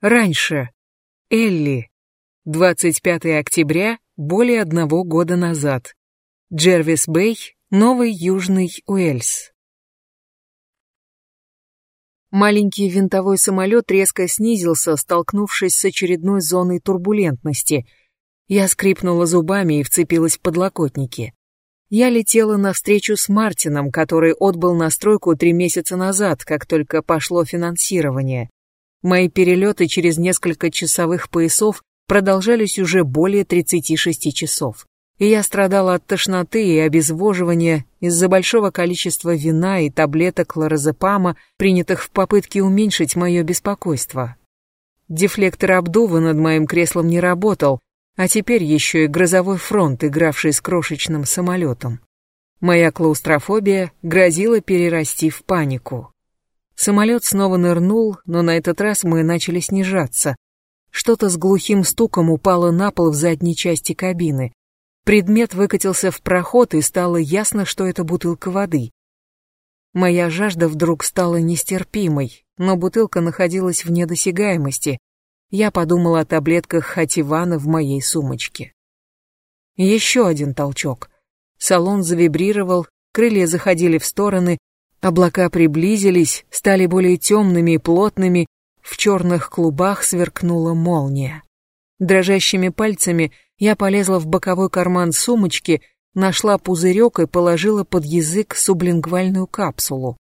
Раньше. Элли. 25 октября, более одного года назад. Джервис Бэй, Новый Южный Уэльс. Маленький винтовой самолет резко снизился, столкнувшись с очередной зоной турбулентности. Я скрипнула зубами и вцепилась в подлокотники. Я летела навстречу с Мартином, который отбыл на стройку три месяца назад, как только пошло финансирование. Мои перелеты через несколько часовых поясов продолжались уже более 36 часов и я страдала от тошноты и обезвоживания из-за большого количества вина и таблеток лоразепама, принятых в попытке уменьшить мое беспокойство. Дефлектор обдува над моим креслом не работал, а теперь еще и грозовой фронт, игравший с крошечным самолетом. Моя клаустрофобия грозила перерасти в панику. Самолет снова нырнул, но на этот раз мы начали снижаться. Что-то с глухим стуком упало на пол в задней части кабины. Предмет выкатился в проход, и стало ясно, что это бутылка воды. Моя жажда вдруг стала нестерпимой, но бутылка находилась вне досягаемости. Я подумала о таблетках Хативана в моей сумочке. Еще один толчок. Салон завибрировал, крылья заходили в стороны, облака приблизились, стали более темными и плотными, в черных клубах сверкнула молния. Дрожащими пальцами я полезла в боковой карман сумочки, нашла пузырек и положила под язык сублингвальную капсулу.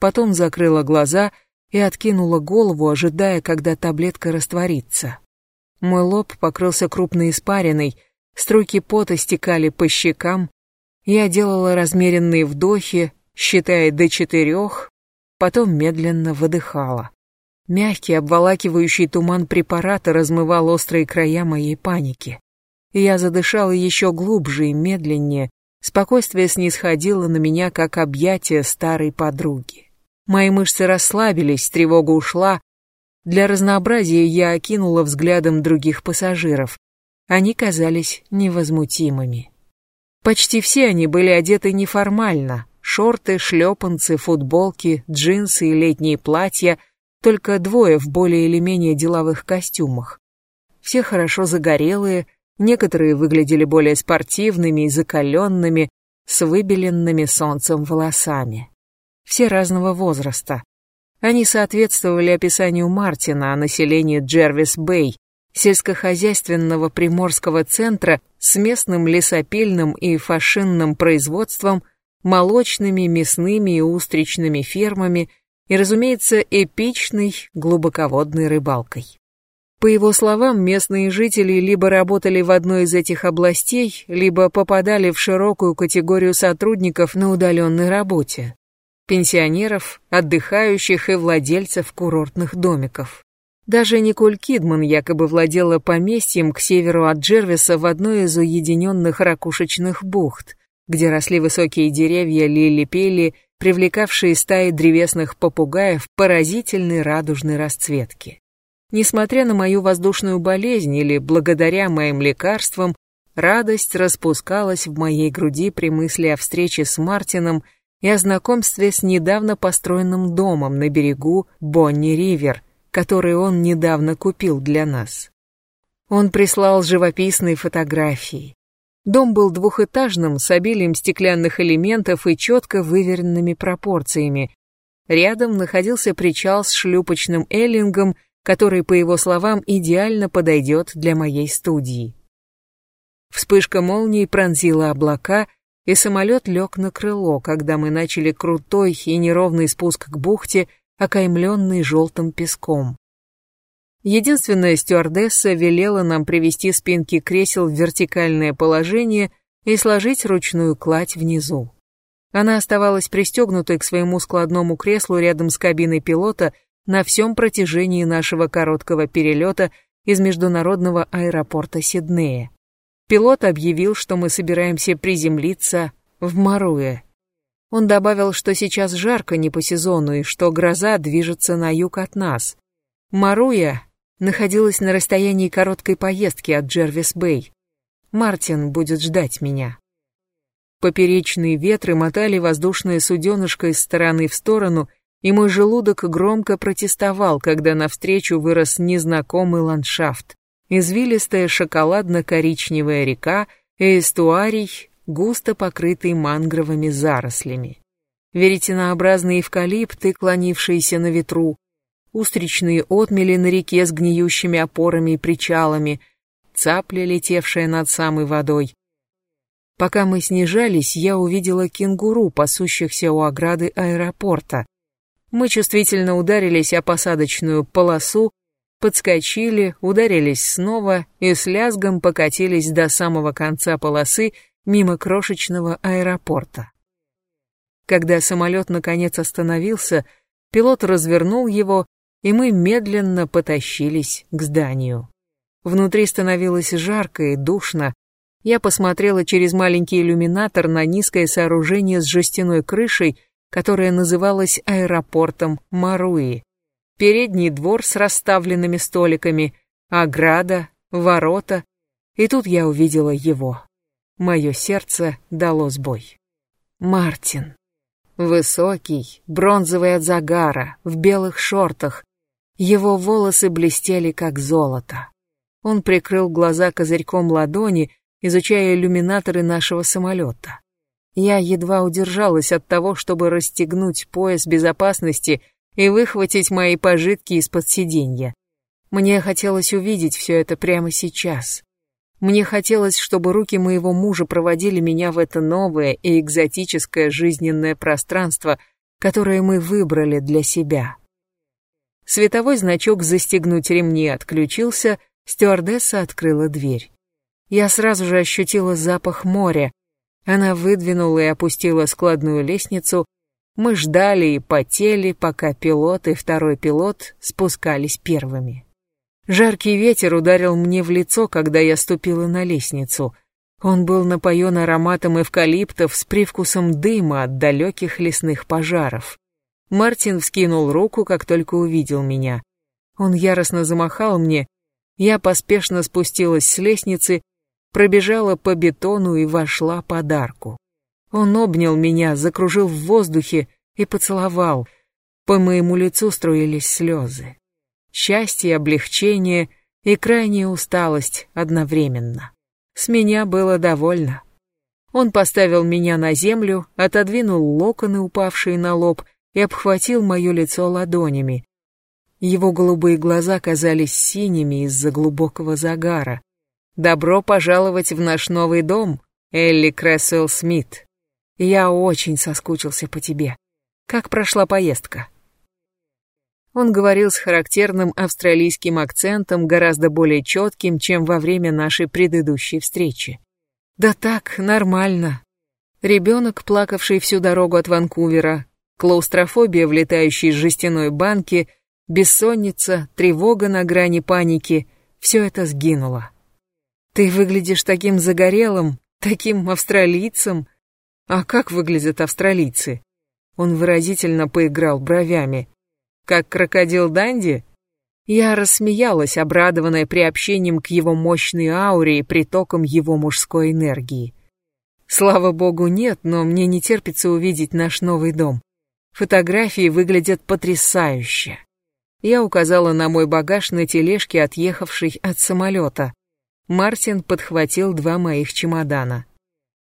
Потом закрыла глаза и откинула голову, ожидая, когда таблетка растворится. Мой лоб покрылся крупной испариной, струйки пота стекали по щекам. Я делала размеренные вдохи, считая до четырех, потом медленно выдыхала. Мягкий, обволакивающий туман препарата размывал острые края моей паники. Я задышала еще глубже и медленнее, спокойствие снисходило на меня, как объятие старой подруги. Мои мышцы расслабились, тревога ушла. Для разнообразия я окинула взглядом других пассажиров. Они казались невозмутимыми. Почти все они были одеты неформально. Шорты, шлепанцы, футболки, джинсы и летние платья — только двое в более или менее деловых костюмах. Все хорошо загорелые, некоторые выглядели более спортивными и закаленными, с выбеленными солнцем волосами. Все разного возраста. Они соответствовали описанию Мартина о населении Джервис-Бэй, сельскохозяйственного приморского центра с местным лесопильным и фашинным производством, молочными, мясными и устричными фермами, и, разумеется, эпичной глубоководной рыбалкой. По его словам, местные жители либо работали в одной из этих областей, либо попадали в широкую категорию сотрудников на удаленной работе. Пенсионеров, отдыхающих и владельцев курортных домиков. Даже Николь Кидман якобы владела поместьем к северу от Джервиса в одной из уединенных ракушечных бухт, где росли высокие деревья лили-пели привлекавшие стаи древесных попугаев поразительной радужной расцветки. Несмотря на мою воздушную болезнь или благодаря моим лекарствам, радость распускалась в моей груди при мысли о встрече с Мартином и о знакомстве с недавно построенным домом на берегу Бонни-Ривер, который он недавно купил для нас. Он прислал живописные фотографии, Дом был двухэтажным, с обилием стеклянных элементов и четко выверенными пропорциями. Рядом находился причал с шлюпочным эллингом, который, по его словам, идеально подойдет для моей студии. Вспышка молнии пронзила облака, и самолет лег на крыло, когда мы начали крутой и неровный спуск к бухте, окаймленный желтым песком. Единственная стюардесса велела нам привести спинки кресел в вертикальное положение и сложить ручную кладь внизу. Она оставалась пристегнутой к своему складному креслу рядом с кабиной пилота на всем протяжении нашего короткого перелета из международного аэропорта Сиднея. Пилот объявил, что мы собираемся приземлиться в Маруэ. Он добавил, что сейчас жарко не по сезону и что гроза движется на юг от нас. Маруя находилась на расстоянии короткой поездки от Джервис-Бэй. Мартин будет ждать меня. Поперечные ветры мотали воздушное суденышко из стороны в сторону, и мой желудок громко протестовал, когда навстречу вырос незнакомый ландшафт. Извилистая шоколадно-коричневая река эстуарий, густо покрытый мангровыми зарослями. Веретенообразные эвкалипты, клонившиеся на ветру, устричные отмели на реке с гниющими опорами и причалами, цапля, летевшая над самой водой. Пока мы снижались, я увидела кенгуру, пасущихся у ограды аэропорта. Мы чувствительно ударились о посадочную полосу, подскочили, ударились снова и с лязгом покатились до самого конца полосы мимо крошечного аэропорта. Когда самолет наконец остановился, пилот развернул его, и мы медленно потащились к зданию. Внутри становилось жарко и душно. Я посмотрела через маленький иллюминатор на низкое сооружение с жестяной крышей, которое называлось аэропортом Маруи. Передний двор с расставленными столиками, ограда, ворота. И тут я увидела его. Мое сердце дало сбой. Мартин. Высокий, бронзовый от загара, в белых шортах. Его волосы блестели, как золото. Он прикрыл глаза козырьком ладони, изучая иллюминаторы нашего самолета. Я едва удержалась от того, чтобы расстегнуть пояс безопасности и выхватить мои пожитки из-под сиденья. Мне хотелось увидеть все это прямо сейчас. Мне хотелось, чтобы руки моего мужа проводили меня в это новое и экзотическое жизненное пространство, которое мы выбрали для себя. Световой значок «Застегнуть ремни» отключился, стюардесса открыла дверь. Я сразу же ощутила запах моря. Она выдвинула и опустила складную лестницу. Мы ждали и потели, пока пилот и второй пилот спускались первыми. Жаркий ветер ударил мне в лицо, когда я ступила на лестницу. Он был напоен ароматом эвкалиптов с привкусом дыма от далеких лесных пожаров. Мартин вскинул руку, как только увидел меня. Он яростно замахал мне. Я поспешно спустилась с лестницы, пробежала по бетону и вошла под арку. Он обнял меня, закружил в воздухе и поцеловал. По моему лицу струились слезы счастье, облегчение и крайняя усталость одновременно. С меня было довольно. Он поставил меня на землю, отодвинул локоны, упавшие на лоб, и обхватил мое лицо ладонями. Его голубые глаза казались синими из-за глубокого загара. «Добро пожаловать в наш новый дом, Элли Крессел Смит. Я очень соскучился по тебе. Как прошла поездка?» Он говорил с характерным австралийским акцентом, гораздо более четким, чем во время нашей предыдущей встречи. Да так, нормально. Ребенок, плакавший всю дорогу от Ванкувера, клаустрофобия в летающей жестяной банке, бессонница, тревога на грани паники — все это сгинуло. Ты выглядишь таким загорелым, таким австралийцем. А как выглядят австралийцы? Он выразительно поиграл бровями как крокодил Данди? Я рассмеялась, обрадованная приобщением к его мощной ауре и притокам его мужской энергии. Слава богу, нет, но мне не терпится увидеть наш новый дом. Фотографии выглядят потрясающе. Я указала на мой багаж на тележке, отъехавшей от самолета. Мартин подхватил два моих чемодана.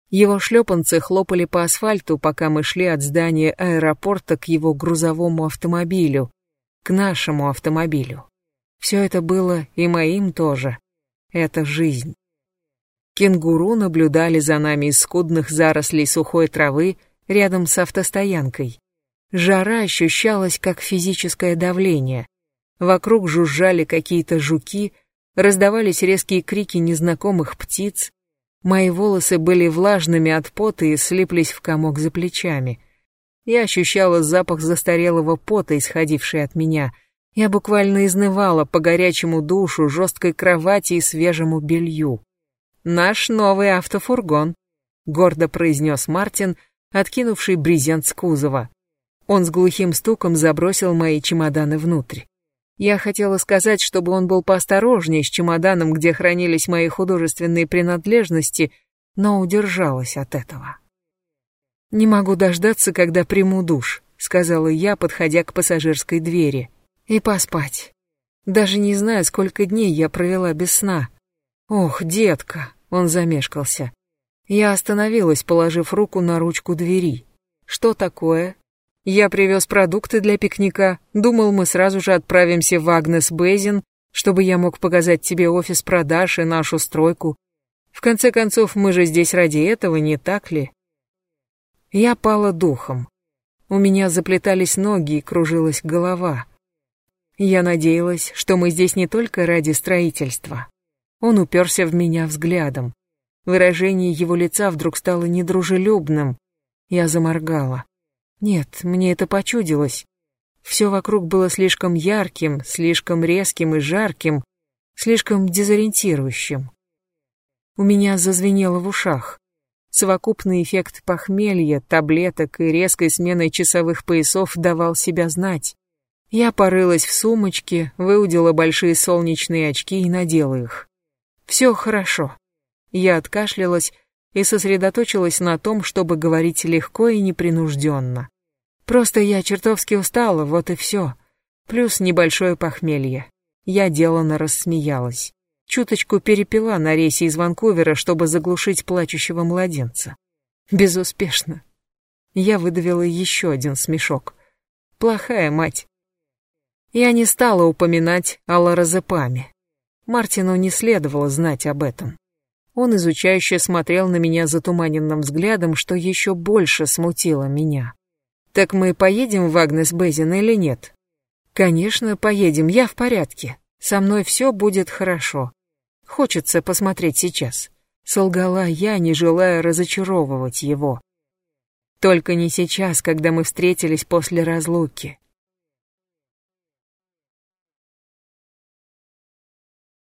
Его шлепанцы хлопали по асфальту, пока мы шли от здания аэропорта к его грузовому автомобилю, к нашему автомобилю. Все это было и моим тоже. Это жизнь. Кенгуру наблюдали за нами из скудных зарослей сухой травы рядом с автостоянкой. Жара ощущалась как физическое давление. Вокруг жужжали какие-то жуки, раздавались резкие крики незнакомых птиц. Мои волосы были влажными от пота и слиплись в комок за плечами. Я ощущала запах застарелого пота, исходивший от меня. Я буквально изнывала по горячему душу, жесткой кровати и свежему белью. «Наш новый автофургон», — гордо произнес Мартин, откинувший брезент с кузова. Он с глухим стуком забросил мои чемоданы внутрь. Я хотела сказать, чтобы он был поосторожнее с чемоданом, где хранились мои художественные принадлежности, но удержалась от этого. Не могу дождаться, когда приму душ. сказала я, подходя к пассажирской двери. И поспать. Даже не знаю, сколько дней я провела без сна. Ох, детка, он замешкался. Я остановилась, положив руку на ручку двери. Что такое? Я привез продукты для пикника. Думал, мы сразу же отправимся в Агнес Бейзин, чтобы я мог показать тебе офис продаж и нашу стройку. В конце концов, мы же здесь ради этого, не так ли? Я пала духом. У меня заплетались ноги и кружилась голова. Я надеялась, что мы здесь не только ради строительства. Он уперся в меня взглядом. Выражение его лица вдруг стало недружелюбным. Я заморгала. Нет, мне это почудилось. Все вокруг было слишком ярким, слишком резким и жарким, слишком дезориентирующим. У меня зазвенело в ушах. Совокупный эффект похмелья, таблеток и резкой смены часовых поясов давал себя знать. Я порылась в сумочке, выудила большие солнечные очки и надела их. Все хорошо. Я откашлялась и сосредоточилась на том, чтобы говорить легко и непринужденно. Просто я чертовски устала, вот и все. Плюс небольшое похмелье. Я деланно рассмеялась. Чуточку перепила на рейсе из Ванкувера, чтобы заглушить плачущего младенца. Безуспешно. Я выдавила еще один смешок. Плохая мать. Я не стала упоминать о лоразепаме. Мартину не следовало знать об этом. Он изучающе смотрел на меня затуманенным взглядом, что еще больше смутило меня. «Так мы поедем в Агнес Безин или нет?» «Конечно, поедем, я в порядке. Со мной все будет хорошо. Хочется посмотреть сейчас». Солгала я, не желая разочаровывать его. Только не сейчас, когда мы встретились после разлуки.